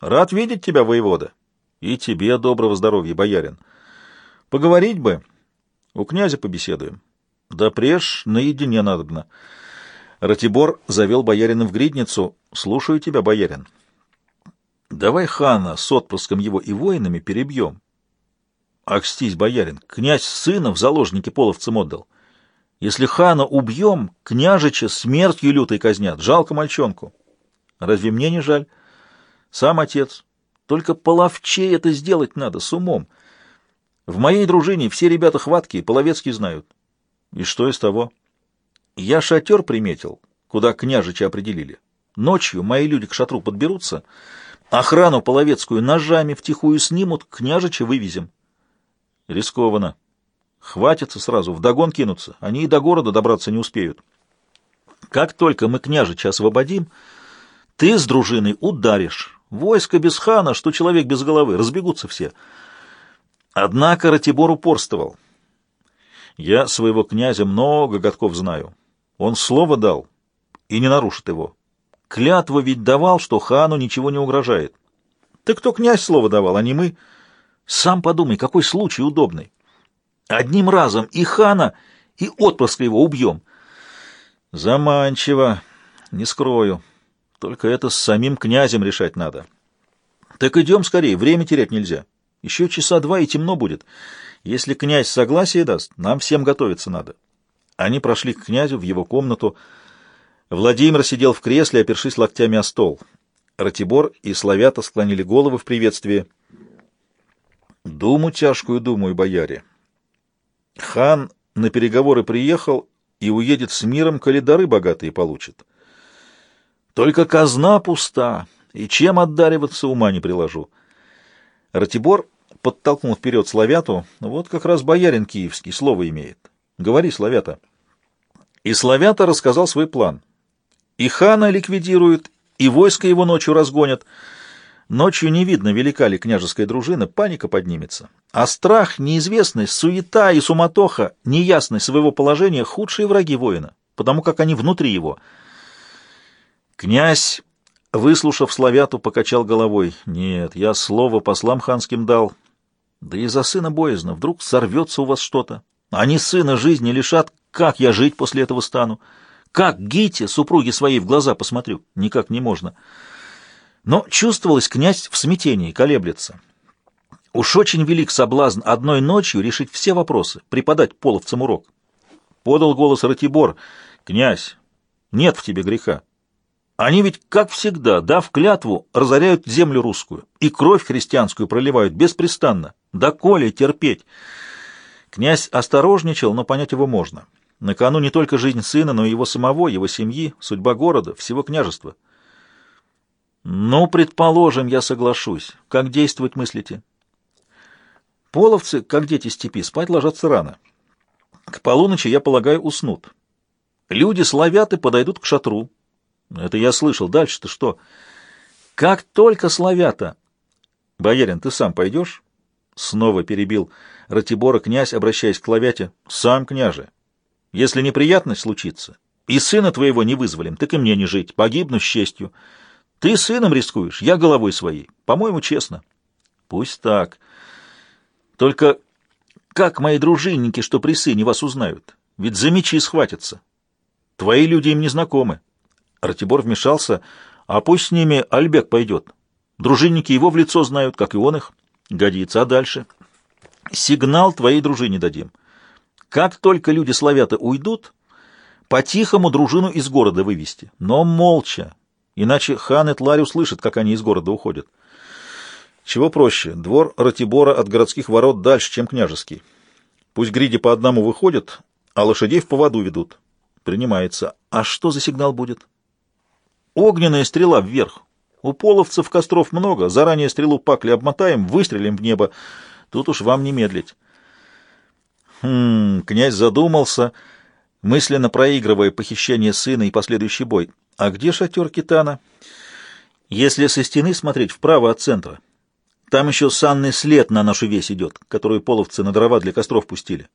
Рад видеть тебя, воевода. И тебе доброго здоровья, боярин. Поговорить бы. У князя побеседуем. Да преж наедине надобно. Ратибор завел боярина в гридницу. Слушаю тебя, боярин. Давай хана с отпуском его и воинами перебьем. Акстись, боярин, князь сына в заложники половцам отдал. Если хана убьем, княжича смертью лютой казнят. Жалко мальчонку. Разве мне не жаль? Сам отец. Только половчей это сделать надо, с умом. В моей дружине все ребята хваткие, половецкие знают. И что из того? Я шатер приметил, куда княжича определили. Ночью мои люди к шатру подберутся, охрану половецкую ножами втихую снимут, княжича вывезем. Рискованно. Хватится сразу, вдогон кинутся, они и до города добраться не успеют. Как только мы княжича освободим, ты с дружиной ударишь. Войско без хана, что человек без головы, разбегутся все. Однако Ратибор упорствовал. Я своего князя много годков знаю. Он слово дал и не нарушит его. Клятву ведь давал, что хану ничего не угрожает. Ты кто князь слово давал, а не мы? Сам подумай, какой случай удобный. Одним разом и хана, и отпрыска его убьем. Заманчиво, не скрою. Только это с самим князем решать надо. Так идем скорее, время терять нельзя. Еще часа два и темно будет. Если князь согласие даст, нам всем готовиться надо. Они прошли к князю в его комнату. Владимир сидел в кресле, опершись локтями о стол. Ратибор и Славята склонили головы в приветствии. «Думу тяжкую думаю, бояре. Хан на переговоры приехал и уедет с миром, коли дары богатые получит. Только казна пуста, и чем отдариваться ума не приложу». Ратибор подтолкнул вперед Славяту. Вот как раз боярин киевский слово имеет. Говори, Славята. И Славята рассказал свой план. И хана ликвидируют, и войско его ночью разгонят. Ночью не видно, велика ли княжеская дружина, паника поднимется. А страх, неизвестность, суета и суматоха, неясность своего положения — худшие враги воина, потому как они внутри его. Князь Выслушав Славяту, покачал головой. «Нет, я слово послам ханским дал. Да и за сына боязно. Вдруг сорвется у вас что-то. Они сына жизни лишат. Как я жить после этого стану? Как Гите, супруге своей, в глаза посмотрю? Никак не можно». Но чувствовалось, князь в смятении, колеблется. Уж очень велик соблазн одной ночью решить все вопросы, преподать половцам урок. Подал голос Ратибор. «Князь, нет в тебе греха. Они ведь, как всегда, дав клятву, разоряют землю русскую и кровь христианскую проливают беспрестанно. Да коли терпеть? Князь осторожничал, но понять его можно. На кону не только жизнь сына, но и его самого, его семьи, судьба города, всего княжества. Ну, предположим, я соглашусь. Как действовать мыслите? Половцы, как дети степи, спать ложатся рано. К полуночи, я полагаю, уснут. Люди славяты подойдут к шатру, это я слышал. Дальше-то что? Как только славята... Боярин, ты сам пойдешь? Снова перебил Ратибора князь, обращаясь к Лавяте. Сам, княже. Если неприятность случится, и сына твоего не вызволим, так и мне не жить, погибну с честью. Ты сыном рискуешь, я головой своей. По-моему, честно. Пусть так. Только как мои дружинники, что при сыне, вас узнают? Ведь за мечи схватятся. Твои люди им не знакомы. Ратибор вмешался, а пусть с ними Альбек пойдет. Дружинники его в лицо знают, как и он их. Годится, а дальше? Сигнал твоей дружине дадим. Как только люди славята уйдут, по-тихому дружину из города вывести, но молча, иначе хан Этларь услышит, как они из города уходят. Чего проще, двор Ратибора от городских ворот дальше, чем княжеский. Пусть гриди по одному выходят, а лошадей в поводу ведут. Принимается. А что за сигнал будет? Огненная стрела вверх. У половцев костров много, заранее стрелу пакли обмотаем, выстрелим в небо. Тут уж вам не медлить. Хм, князь задумался, мысленно проигрывая похищение сына и последующий бой. А где шатер Китана? Если со стены смотреть вправо от центра, там еще санный след на нашу весь идет, которую половцы на дрова для костров пустили.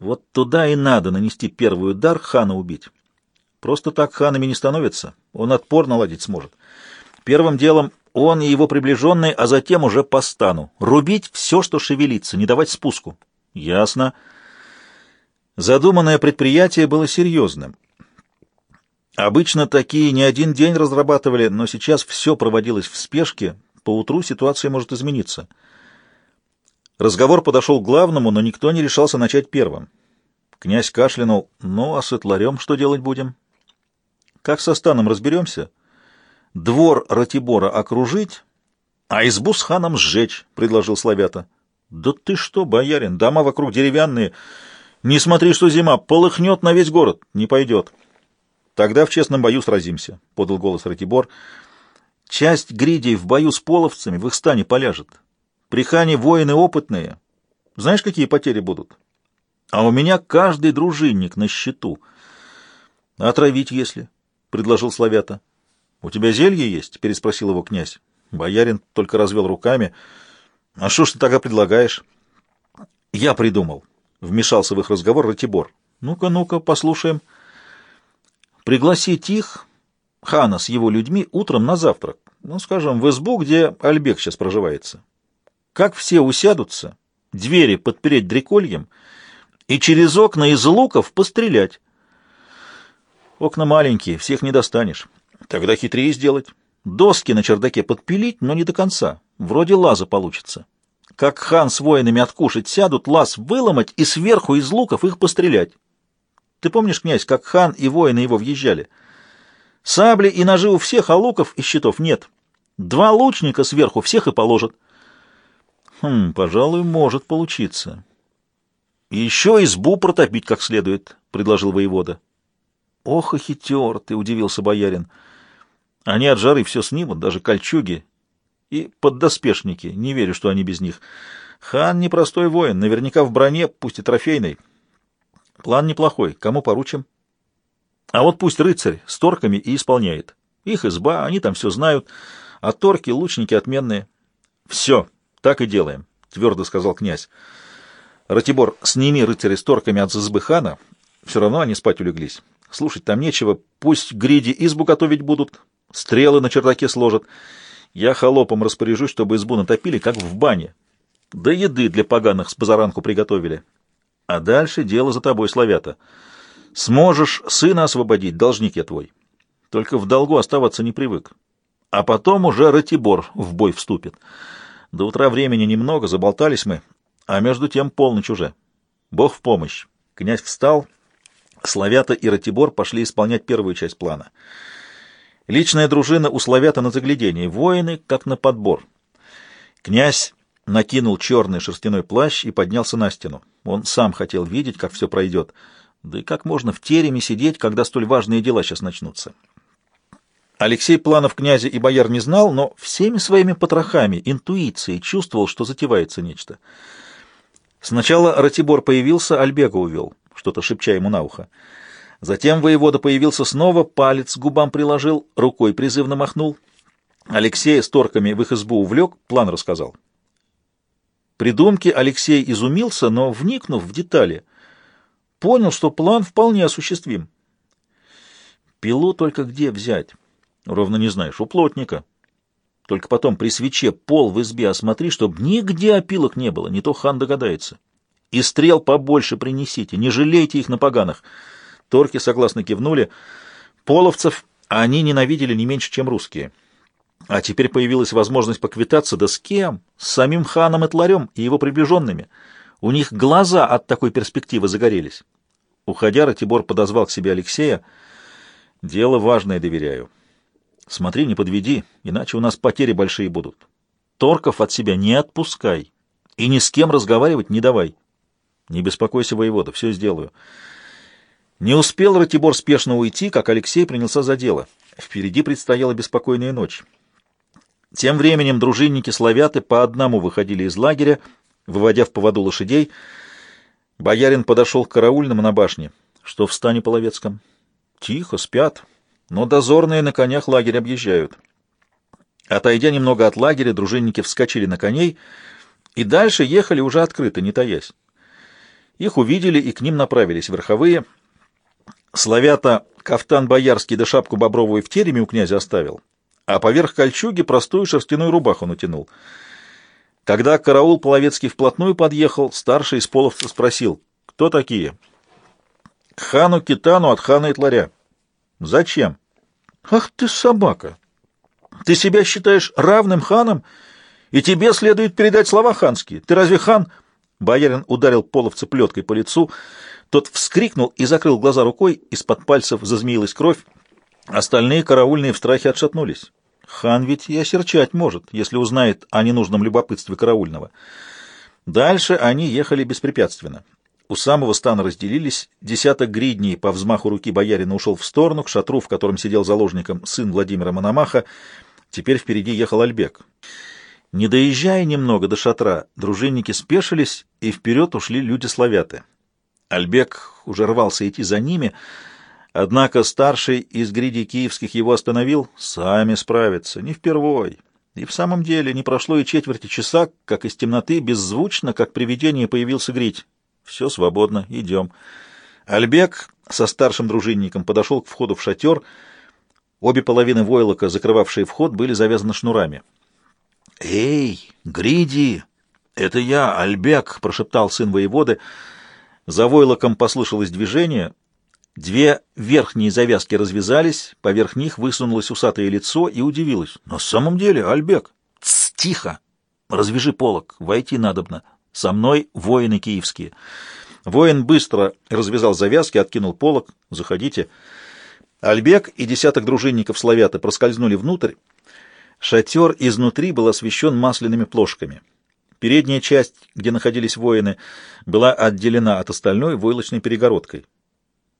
Вот туда и надо нанести первый удар, хана убить. Просто так ханами не становится. Он отпор наладить сможет. Первым делом Он и его приближенные, а затем уже по стану. Рубить все, что шевелится, не давать спуску. Ясно. Задуманное предприятие было серьезным. Обычно такие не один день разрабатывали, но сейчас все проводилось в спешке. Поутру ситуация может измениться. Разговор подошел к главному, но никто не решался начать первым. Князь кашлянул. «Ну, а с Этларем что делать будем?» «Как со станом разберемся?» «Двор Ратибора окружить, а избу с ханом сжечь», — предложил Славята. «Да ты что, боярин, дома вокруг деревянные. Не смотри, что зима, полыхнет на весь город. Не пойдет». «Тогда в честном бою сразимся», — подал голос Ратибор. «Часть гридей в бою с половцами в их стане поляжет. При хане воины опытные. Знаешь, какие потери будут? А у меня каждый дружинник на счету. Отравить, если, — предложил Славята. — У тебя зелье есть? — переспросил его князь. Боярин только развел руками. — А что ж ты тогда предлагаешь? — Я придумал. Вмешался в их разговор Ратибор. — Ну-ка, ну-ка, послушаем. — Пригласить их, хана с его людьми, утром на завтрак. Ну, скажем, в избу, где Альбек сейчас проживается. Как все усядутся, двери подпереть дрекольем — и через окна из луков пострелять. Окна маленькие, всех не достанешь. Тогда хитрее сделать. Доски на чердаке подпилить, но не до конца. Вроде лаза получится. Как хан с воинами откушать сядут, лаз выломать и сверху из луков их пострелять. Ты помнишь, князь, как хан и воины его въезжали? Сабли и ножи у всех, а луков и щитов нет. Два лучника сверху всех и положат. Хм, пожалуй, может получиться. — Еще избу протопить как следует, — предложил воевода. — Ох и хитер ты, — удивился боярин. — Они от жары все снимут, даже кольчуги и поддоспешники. Не верю, что они без них. Хан непростой воин, наверняка в броне, пусть и трофейной. План неплохой. Кому поручим? А вот пусть рыцарь с торками и исполняет. Их изба, они там все знают, а торки, лучники отменные. — Все, так и делаем, — твердо сказал князь. Ратибор, сними рыцаря с торками от избы хана. Все равно они спать улеглись. Слушать там нечего. Пусть гриди избу готовить будут, стрелы на чердаке сложат. Я холопом распоряжусь, чтобы избу натопили, как в бане. Да еды для поганых с позаранку приготовили. А дальше дело за тобой, славята. Сможешь сына освободить, должник я твой. Только в долгу оставаться не привык. А потом уже Ратибор в бой вступит. До утра времени немного, заболтались мы, а между тем полночь уже. Бог в помощь. Князь встал, Славята и Ратибор пошли исполнять первую часть плана. Личная дружина у Славята на заглядении, воины как на подбор. Князь накинул черный шерстяной плащ и поднялся на стену. Он сам хотел видеть, как все пройдет. Да и как можно в тереме сидеть, когда столь важные дела сейчас начнутся? Алексей планов князя и бояр не знал, но всеми своими потрохами, интуицией чувствовал, что затевается нечто — Сначала Ратибор появился, Альбека увел, что-то шепча ему на ухо. Затем воевода появился снова, палец к губам приложил, рукой призывно махнул. Алексей с торками в их избу увлек, план рассказал. Придумки Алексей изумился, но, вникнув в детали, понял, что план вполне осуществим. Пилу только где взять? Ровно не знаешь, у плотника. Только потом при свече пол в избе осмотри, чтобы нигде опилок не было, не то хан догадается. И стрел побольше принесите, не жалейте их на поганах. Торки согласно кивнули. Половцев они ненавидели не меньше, чем русские. А теперь появилась возможность поквитаться, да с кем? С самим ханом Этларем и его приближенными. У них глаза от такой перспективы загорелись. Уходя, Ратибор подозвал к себе Алексея. «Дело важное, доверяю. Смотри, не подведи, иначе у нас потери большие будут. Торков от себя не отпускай и ни с кем разговаривать не давай. Не беспокойся, воевода, все сделаю. Не успел Ратибор спешно уйти, как Алексей принялся за дело. Впереди предстояла беспокойная ночь. Тем временем дружинники славяты по одному выходили из лагеря, выводя в поводу лошадей. Боярин подошел к караульным на башне. Что в стане Половецком? Тихо, спят но дозорные на конях лагерь объезжают. Отойдя немного от лагеря, дружинники вскочили на коней и дальше ехали уже открыто, не таясь. Их увидели и к ним направились верховые. Славята кафтан боярский да шапку бобровую в тереме у князя оставил, а поверх кольчуги простую шерстяную рубаху натянул. Когда караул Половецкий вплотную подъехал, старший из половца спросил, кто такие? К хану Китану от хана Итларя. Зачем? Ах ты собака! Ты себя считаешь равным ханом, и тебе следует передать слова ханские. Ты разве хан? Боярин ударил половца плеткой по лицу. Тот вскрикнул и закрыл глаза рукой, из-под пальцев зазмеилась кровь. Остальные караульные в страхе отшатнулись. Хан ведь и осерчать может, если узнает о ненужном любопытстве караульного. Дальше они ехали беспрепятственно. У самого стана разделились, десяток гридней по взмаху руки боярина ушел в сторону, к шатру, в котором сидел заложником сын Владимира Мономаха. Теперь впереди ехал Альбек. Не доезжая немного до шатра, дружинники спешились, и вперед ушли люди-славяты. Альбек уже рвался идти за ними, однако старший из гриди киевских его остановил. Сами справятся, не впервой. И в самом деле не прошло и четверти часа, как из темноты, беззвучно, как привидение, появился грить. Все свободно, идем. Альбек со старшим дружинником подошел к входу в шатер. Обе половины войлока, закрывавшие вход, были завязаны шнурами. «Эй, Гриди! Это я, Альбек!» — прошептал сын воеводы. За войлоком послышалось движение. Две верхние завязки развязались, поверх них высунулось усатое лицо и удивилось. «На самом деле, Альбек!» «Тсс, тихо! Развяжи полок, войти надобно. Со мной воины киевские». Воин быстро развязал завязки, откинул полок. «Заходите». Альбек и десяток дружинников славята проскользнули внутрь. Шатер изнутри был освещен масляными плошками. Передняя часть, где находились воины, была отделена от остальной войлочной перегородкой.